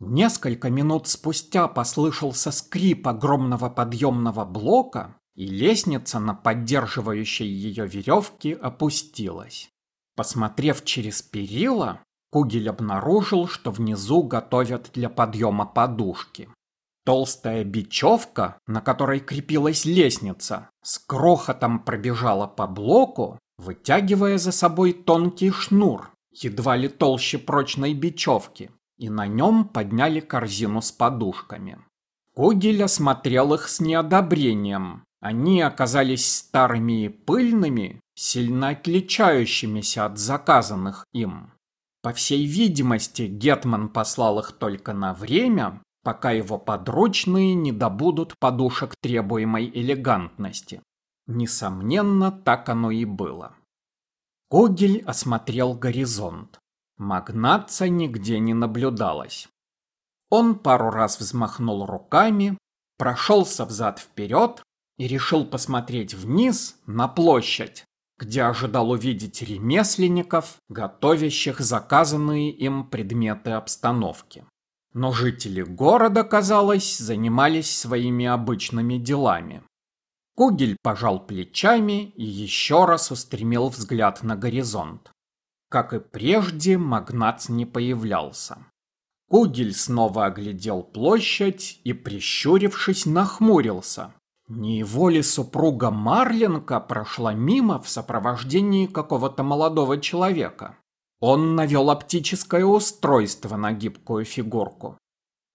Несколько минут спустя послышался скрип огромного подъемного блока, и лестница на поддерживающей ее веревке опустилась. Посмотрев через перила, Кугель обнаружил, что внизу готовят для подъема подушки. Толстая бечевка, на которой крепилась лестница, с крохотом пробежала по блоку, вытягивая за собой тонкий шнур, едва ли толще прочной бечевки, и на нем подняли корзину с подушками. Кугель осмотрел их с неодобрением. Они оказались старыми и пыльными, сильно отличающимися от заказанных им. По всей видимости, Гетман послал их только на время, пока его подручные не добудут подушек требуемой элегантности. Несомненно, так оно и было. Когель осмотрел горизонт. Магнатца нигде не наблюдалось. Он пару раз взмахнул руками, прошелся взад-вперед и решил посмотреть вниз на площадь, где ожидал увидеть ремесленников, готовящих заказанные им предметы обстановки. Но жители города, казалось, занимались своими обычными делами. Кугель пожал плечами и еще раз устремил взгляд на горизонт. Как и прежде, магнат не появлялся. Кугель снова оглядел площадь и, прищурившись, нахмурился. Не его ли супруга Марленка прошла мимо в сопровождении какого-то молодого человека? Он навел оптическое устройство на гибкую фигурку.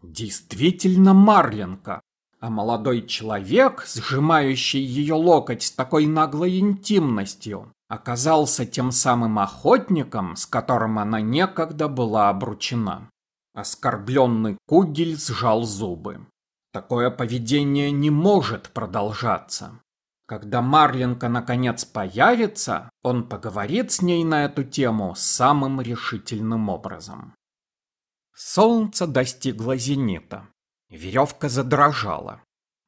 Действительно Марленка, а молодой человек, сжимающий ее локоть с такой наглой интимностью, оказался тем самым охотником, с которым она некогда была обручена. Оскорбленный Кугель сжал зубы. Такое поведение не может продолжаться. Когда Марленка наконец появится, он поговорит с ней на эту тему самым решительным образом. Солнце достигло зенита. Веревка задрожала.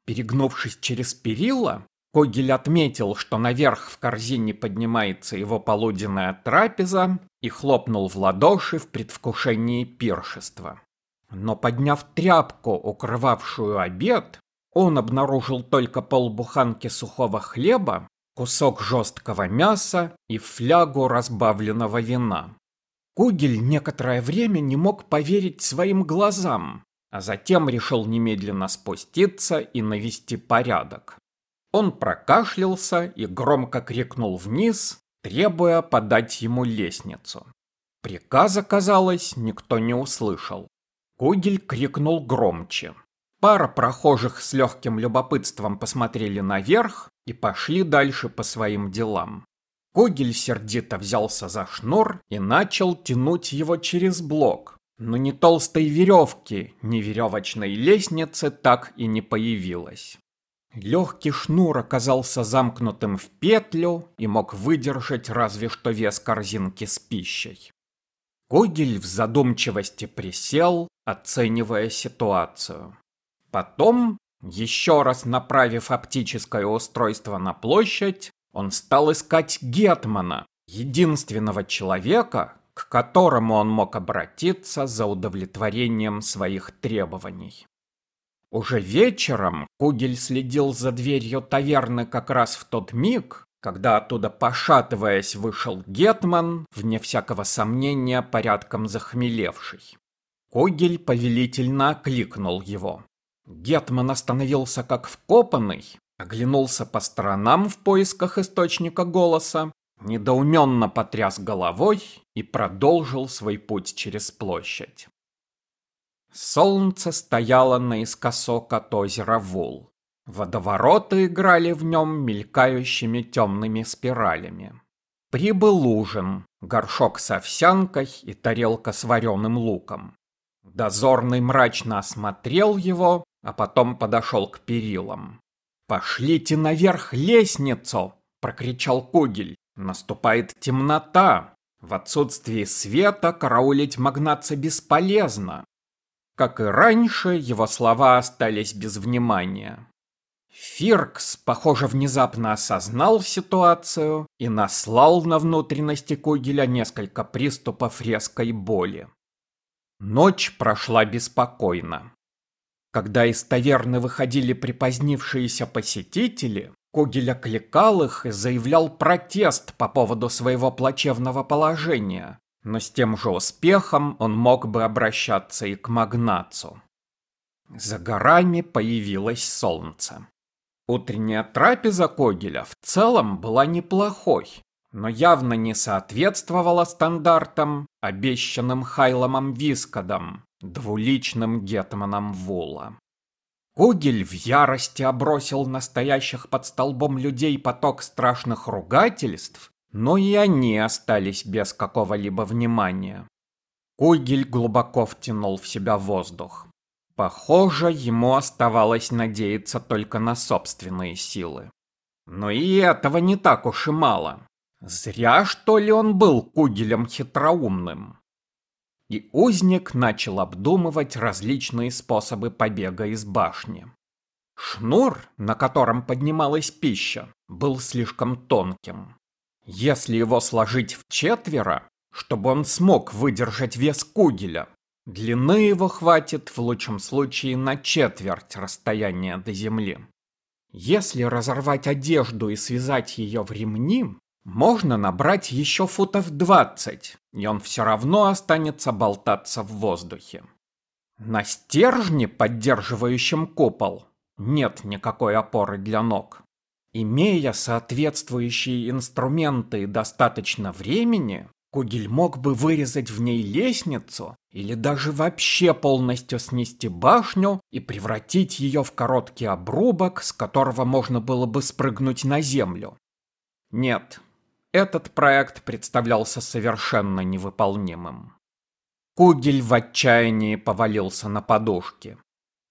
Перегнувшись через перила, Когель отметил, что наверх в корзине поднимается его полуденная трапеза и хлопнул в ладоши в предвкушении пиршества. Но подняв тряпку, укрывавшую обед, он обнаружил только полбуханки сухого хлеба, кусок жесткого мяса и флягу разбавленного вина. Кугель некоторое время не мог поверить своим глазам, а затем решил немедленно спуститься и навести порядок. Он прокашлялся и громко крикнул вниз, требуя подать ему лестницу. Приказа, казалось, никто не услышал. Кугель крикнул громче. Пара прохожих с легким любопытством посмотрели наверх и пошли дальше по своим делам. Когель сердито взялся за шнур и начал тянуть его через блок. Но ни толстой веревки, ни веревочной лестницы так и не появилось. Легкий шнур оказался замкнутым в петлю и мог выдержать разве что вес корзинки с пищей. Когель в задумчивости присел, оценивая ситуацию. Потом, еще раз направив оптическое устройство на площадь, он стал искать Гетмана, единственного человека, к которому он мог обратиться за удовлетворением своих требований. Уже вечером Кугель следил за дверью таверны как раз в тот миг, когда оттуда, пошатываясь, вышел Гетман, вне всякого сомнения, порядком захмелевший. Кугель повелительно окликнул его. Гетман остановился как вкопанный, оглянулся по сторонам в поисках источника голоса, недоуменно потряс головой и продолжил свой путь через площадь. Солнце стояло наискосок от озера Вул. Водовороты играли в нем мелькающими темными спиралями. Прибыл ужин, горшок с овсянкой и тарелка с вареным луком. Дозорный мрачно осмотрел его а потом подошел к перилам. «Пошлите наверх лестницу!» – прокричал Кугель. «Наступает темнота. В отсутствии света караулить магнатца бесполезно». Как и раньше, его слова остались без внимания. Фиркс, похоже, внезапно осознал ситуацию и наслал на внутренности Кугеля несколько приступов резкой боли. Ночь прошла беспокойно. Когда из таверны выходили припозднившиеся посетители, Когель окликал их и заявлял протест по поводу своего плачевного положения, но с тем же успехом он мог бы обращаться и к Магнацу. За горами появилось солнце. Утренняя трапеза Когеля в целом была неплохой, но явно не соответствовала стандартам, обещанным Хайломом Вискадом, двуличным гетманом Вула. Когель в ярости обросил настоящих под столбом людей поток страшных ругательств, но и они остались без какого-либо внимания. Когель глубоко втянул в себя воздух. Похоже, ему оставалось надеяться только на собственные силы. Но и этого не так уж и мало. Зря, что ли, он был кугелем хитроумным. И узник начал обдумывать различные способы побега из башни. Шнур, на котором поднималась пища, был слишком тонким. Если его сложить в четверо, чтобы он смог выдержать вес кугеля, Длины его хватит в лучшем случае на четверть расстояния до земли. Если разорвать одежду и связать ее в ремни, можно набрать еще футов 20, и он все равно останется болтаться в воздухе. На стержне, поддерживающем купол, нет никакой опоры для ног. Имея соответствующие инструменты и достаточно времени, Кугель мог бы вырезать в ней лестницу или даже вообще полностью снести башню и превратить ее в короткий обрубок, с которого можно было бы спрыгнуть на землю. Нет, этот проект представлялся совершенно невыполнимым. Кугель в отчаянии повалился на подушки.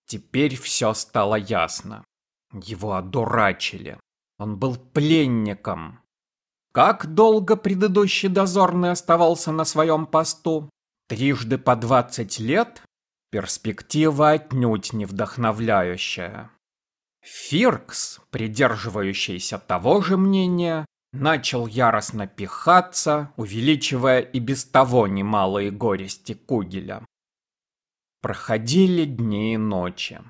Теперь все стало ясно. Его одурачили. Он был пленником, как долго предыдущий дозорный оставался на своем посту? Трижды по двадцать лет? Перспектива отнюдь не вдохновляющая. Фиркс, придерживающийся того же мнения, начал яростно пихаться, увеличивая и без того немалые горести Кугеля. Проходили дни и ночи.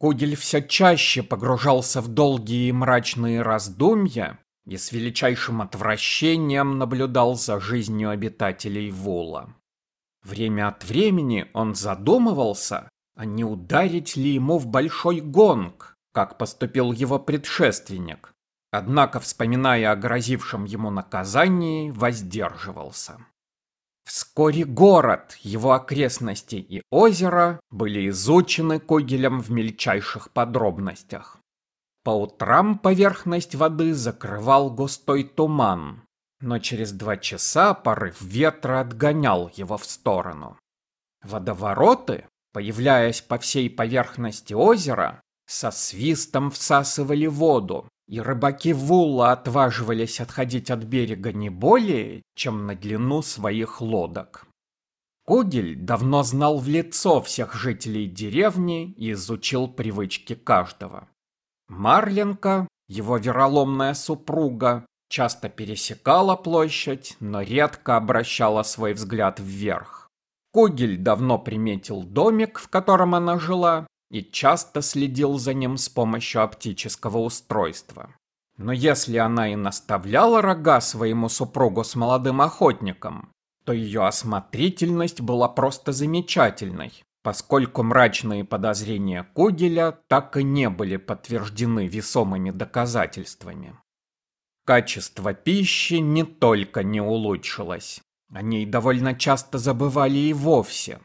Кугель все чаще погружался в долгие и мрачные раздумья, и с величайшим отвращением наблюдал за жизнью обитателей Вола. Время от времени он задумывался, а не ударить ли ему в большой гонг, как поступил его предшественник. Однако, вспоминая о грозившем ему наказании, воздерживался. Вскоре город, его окрестности и озеро были изучены Когелем в мельчайших подробностях. По утрам поверхность воды закрывал густой туман, но через два часа порыв ветра отгонял его в сторону. Водовороты, появляясь по всей поверхности озера, со свистом всасывали воду, и рыбаки Вулла отваживались отходить от берега не более, чем на длину своих лодок. Кугель давно знал в лицо всех жителей деревни и изучил привычки каждого. Марленка, его вероломная супруга, часто пересекала площадь, но редко обращала свой взгляд вверх. Кугель давно приметил домик, в котором она жила, и часто следил за ним с помощью оптического устройства. Но если она и наставляла рога своему супругу с молодым охотником, то ее осмотрительность была просто замечательной поскольку мрачные подозрения Кугеля так и не были подтверждены весомыми доказательствами. Качество пищи не только не улучшилось, о ней довольно часто забывали и вовсе.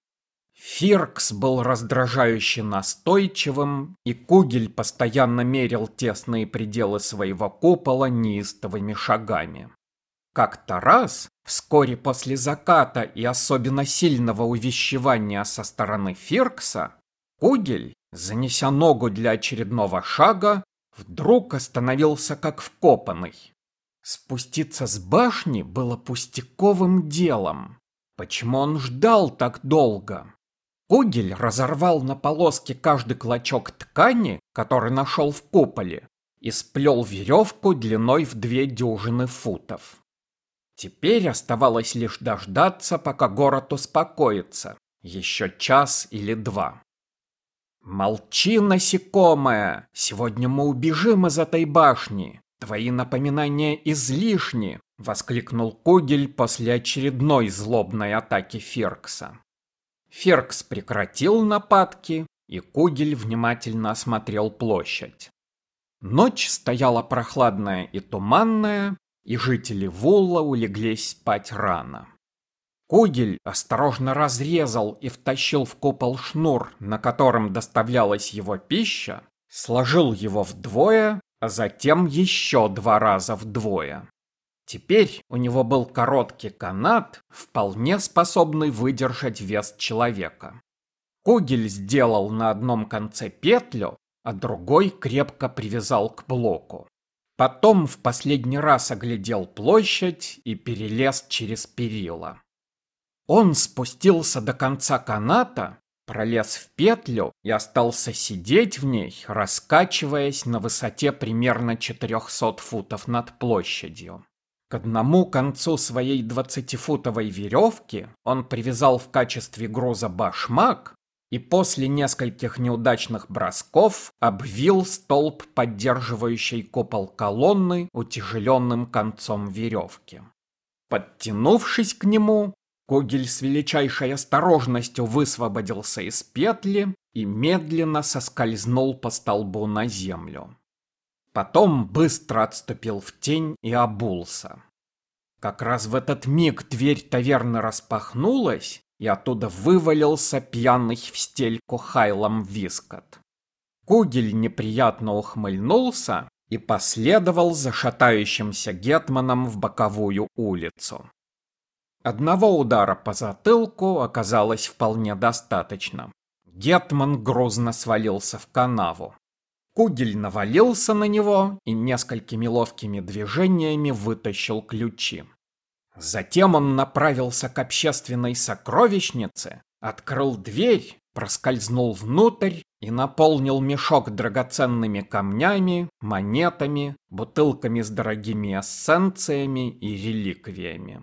Фиркс был раздражающе настойчивым, и Кугель постоянно мерил тесные пределы своего купола неистовыми шагами. Как-то раз, вскоре после заката и особенно сильного увещевания со стороны Фиркса, Кугель, занеся ногу для очередного шага, вдруг остановился как вкопанный. Спуститься с башни было пустяковым делом. Почему он ждал так долго? Кугель разорвал на полоски каждый клочок ткани, который нашел в куполе, и сплел веревку длиной в две дюжины футов. Теперь оставалось лишь дождаться, пока город успокоится, Еще час или два. «Молчи, насекомое! Сегодня мы убежим из этой башни! Твои напоминания излишни!» — воскликнул Кугель после очередной злобной атаки Феркса. Феркс прекратил нападки, и Кугель внимательно осмотрел площадь. Ночь стояла прохладная и туманная, и жители Вулла улеглись спать рано. Кугель осторожно разрезал и втащил в купол шнур, на котором доставлялась его пища, сложил его вдвое, а затем еще два раза вдвое. Теперь у него был короткий канат, вполне способный выдержать вес человека. Кугель сделал на одном конце петлю, а другой крепко привязал к блоку. Потом в последний раз оглядел площадь и перелез через перила. Он спустился до конца каната, пролез в петлю и остался сидеть в ней, раскачиваясь на высоте примерно 400 футов над площадью. К одному концу своей двадцатифутовой веревки он привязал в качестве груза башмак и после нескольких неудачных бросков обвил столб, поддерживающий купол колонны утяжеленным концом веревки. Подтянувшись к нему, Когель с величайшей осторожностью высвободился из петли и медленно соскользнул по столбу на землю. Потом быстро отступил в тень и обулся. Как раз в этот миг дверь таверны распахнулась, и оттуда вывалился пьяный в стельку Хайлом Вискот. Кугель неприятно ухмыльнулся и последовал за шатающимся гетманом в боковую улицу. Одного удара по затылку оказалось вполне достаточно. Гетман грозно свалился в канаву. Кугель навалился на него и несколькими ловкими движениями вытащил ключи. Затем он направился к общественной сокровищнице, открыл дверь, проскользнул внутрь и наполнил мешок драгоценными камнями, монетами, бутылками с дорогими эссенциями и реликвиями.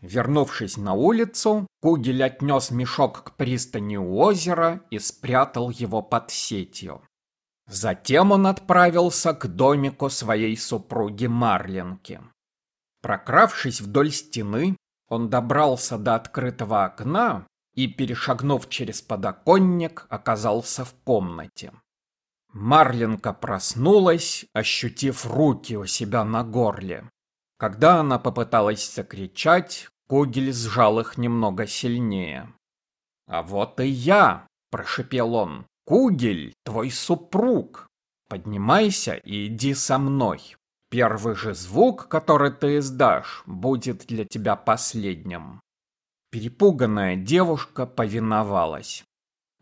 Вернувшись на улицу, Кугель отнес мешок к пристани у озера и спрятал его под сетью. Затем он отправился к домику своей супруги Марлинки. Прокравшись вдоль стены, он добрался до открытого окна и, перешагнув через подоконник, оказался в комнате. Марлинка проснулась, ощутив руки у себя на горле. Когда она попыталась закричать, Кугель сжал их немного сильнее. «А вот и я!» – прошепел он. «Кугель, твой супруг! Поднимайся и иди со мной. Первый же звук, который ты издашь, будет для тебя последним». Перепуганная девушка повиновалась.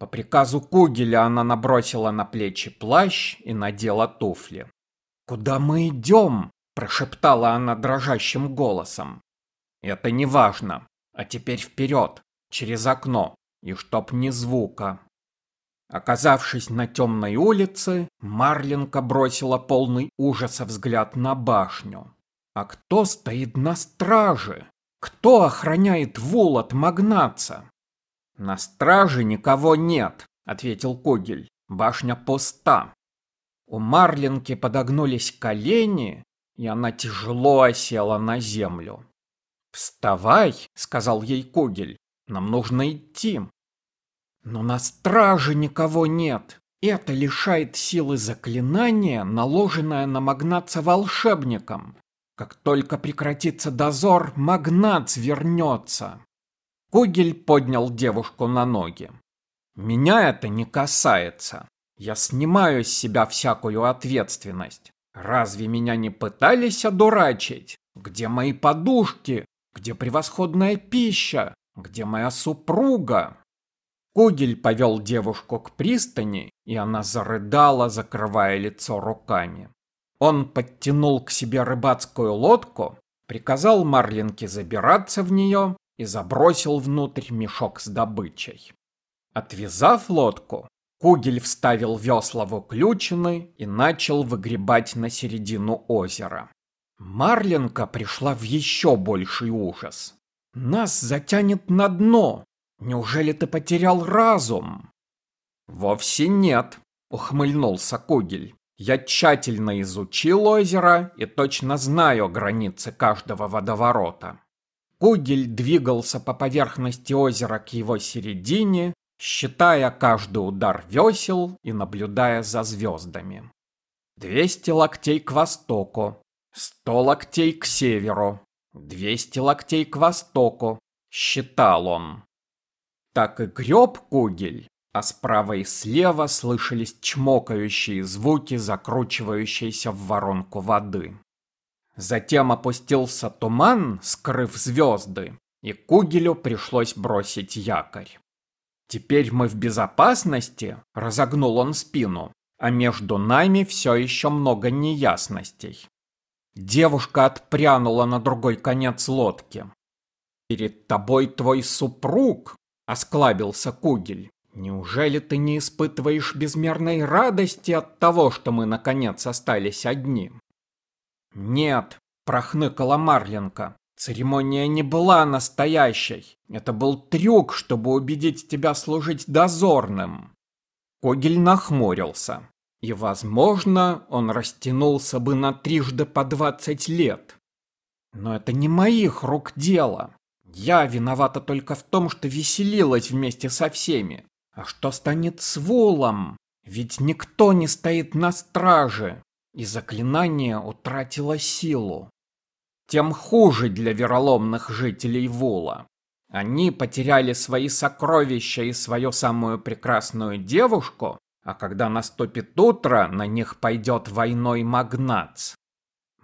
По приказу Кугеля она набросила на плечи плащ и надела туфли. «Куда мы идем?» Прошептала она дрожащим голосом. Это не важно. А теперь вперед, через окно, и чтоб ни звука. Оказавшись на темной улице, Марлинка бросила полный ужаса взгляд на башню. А кто стоит на страже? Кто охраняет вул от магнаца? На страже никого нет, ответил Когель. Башня пуста. У Марлинки подогнулись колени, и она тяжело осела на землю. «Вставай!» — сказал ей Когель. «Нам нужно идти». «Но на страже никого нет. Это лишает силы заклинания, наложенное на магнаца волшебником. Как только прекратится дозор, магнац вернется». Когель поднял девушку на ноги. «Меня это не касается. Я снимаю с себя всякую ответственность. Разве меня не пытались одурачить? Где мои подушки? Где превосходная пища? Где моя супруга? Кугель повел девушку к пристани, и она зарыдала, закрывая лицо руками. Он подтянул к себе рыбацкую лодку, приказал Марлинке забираться в нее и забросил внутрь мешок с добычей. Отвязав лодку, Кугель вставил весла в уключины и начал выгребать на середину озера. Марленка пришла в еще больший ужас. «Нас затянет на дно! Неужели ты потерял разум? Вовсе нет, ухмыльнулся Кугель. Я тщательно изучил озеро и точно знаю границы каждого водоворота. Кугель двигался по поверхности озера к его середине, считая каждый удар весел и наблюдая за звездами. Двести локтей к востоку, сто локтей к северу, двести локтей к востоку, считал он. Так и греб Кугель, а справа и слева слышались чмокающие звуки, закручивающиеся в воронку воды. Затем опустился туман, скрыв звезды, и Кугелю пришлось бросить якорь. «Теперь мы в безопасности», — разогнул он спину, «а между нами все еще много неясностей». Девушка отпрянула на другой конец лодки. «Перед тобой твой супруг», — осклабился Кугель. Неужели ты не испытываешь безмерной радости от того, что мы наконец остались одни? Нет, прохныкала Марленко. Церемония не была настоящей. Это был трюк, чтобы убедить тебя служить дозорным. Когель нахмурился. И, возможно, он растянулся бы на трижды по двадцать лет. Но это не моих рук дело. Я виновата только в том, что веселилась вместе со всеми. А что станет с Волом? Ведь никто не стоит на страже, и заклинание утратило силу. Тем хуже для вероломных жителей Вола. Они потеряли свои сокровища и свою самую прекрасную девушку, а когда наступит утро, на них пойдет войной магнац.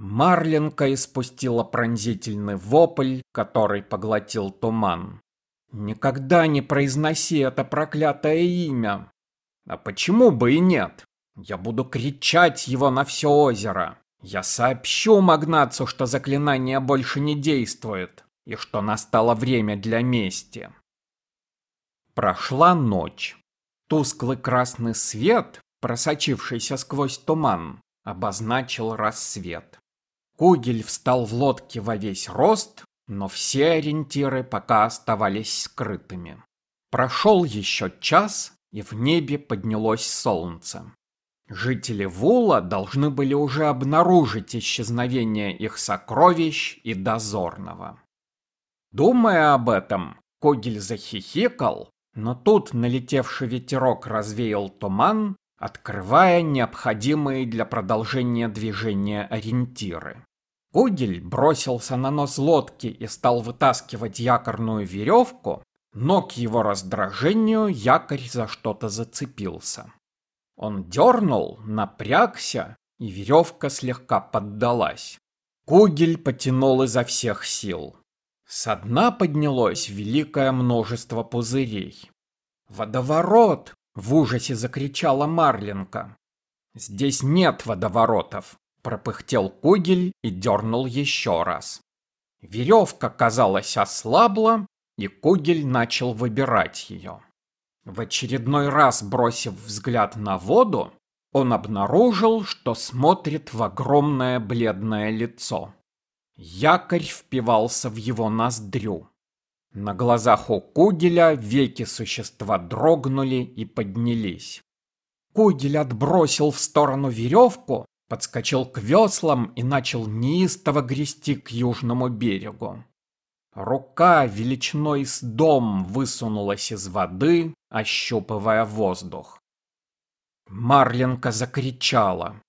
Марленка испустила пронзительный вопль, который поглотил туман. Никогда не произноси это проклятое имя. А почему бы и нет? Я буду кричать его на все озеро. Я сообщу Магнацу, что заклинание больше не действует, и что настало время для мести. Прошла ночь. Тусклый красный свет, просочившийся сквозь туман, обозначил рассвет. Кугель встал в лодке во весь рост но все ориентиры пока оставались скрытыми. Прошел еще час, и в небе поднялось солнце. Жители Вула должны были уже обнаружить исчезновение их сокровищ и дозорного. Думая об этом, Когель захихикал, но тут налетевший ветерок развеял туман, открывая необходимые для продолжения движения ориентиры. Кугель бросился на нос лодки и стал вытаскивать якорную веревку, но к его раздражению якорь за что-то зацепился. Он дернул, напрягся, и веревка слегка поддалась. Кугель потянул изо всех сил. Со дна поднялось великое множество пузырей. «Водоворот!» — в ужасе закричала Марлинка. «Здесь нет водоворотов», Пропыхтел Кугель и дернул еще раз. Веревка, казалось, ослабла, и Кугель начал выбирать ее. В очередной раз бросив взгляд на воду, он обнаружил, что смотрит в огромное бледное лицо. Якорь впивался в его ноздрю. На глазах у Кугеля веки существа дрогнули и поднялись. Кугель отбросил в сторону веревку, подскочил к веслам и начал неистово грести к южному берегу. Рука величиной с дом высунулась из воды, ощупывая воздух. Марленка закричала.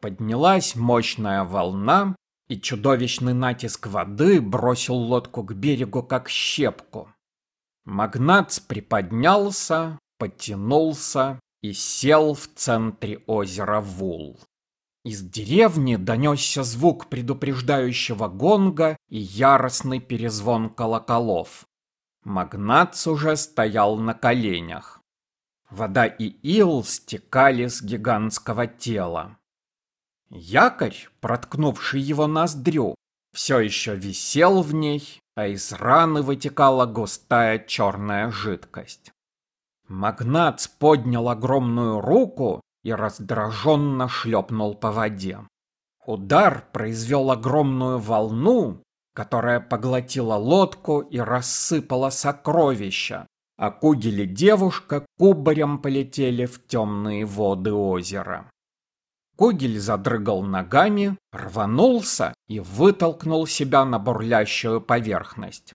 Поднялась мощная волна, и чудовищный натиск воды бросил лодку к берегу, как щепку. Магнац приподнялся, подтянулся и сел в центре озера Вул. Из деревни донесся звук предупреждающего гонга и яростный перезвон колоколов. Магнац уже стоял на коленях. Вода и ил стекали с гигантского тела. Якорь, проткнувший его ноздрю, все еще висел в ней, а из раны вытекала густая черная жидкость. Магнац поднял огромную руку и раздраженно шлепнул по воде. Удар произвел огромную волну, которая поглотила лодку и рассыпала сокровища, а Кугель и девушка кубарем полетели в темные воды озера. Кугель задрыгал ногами, рванулся и вытолкнул себя на бурлящую поверхность.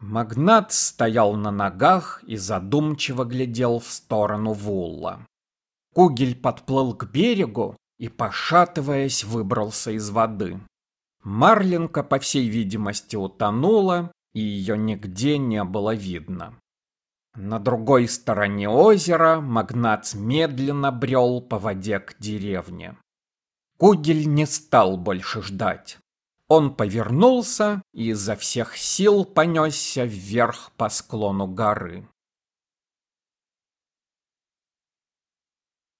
Магнат стоял на ногах и задумчиво глядел в сторону Вулла. Кугель подплыл к берегу и, пошатываясь, выбрался из воды. Марлинка, по всей видимости, утонула, и ее нигде не было видно. На другой стороне озера Магнац медленно брел по воде к деревне. Кугель не стал больше ждать. Он повернулся и изо всех сил понесся вверх по склону горы.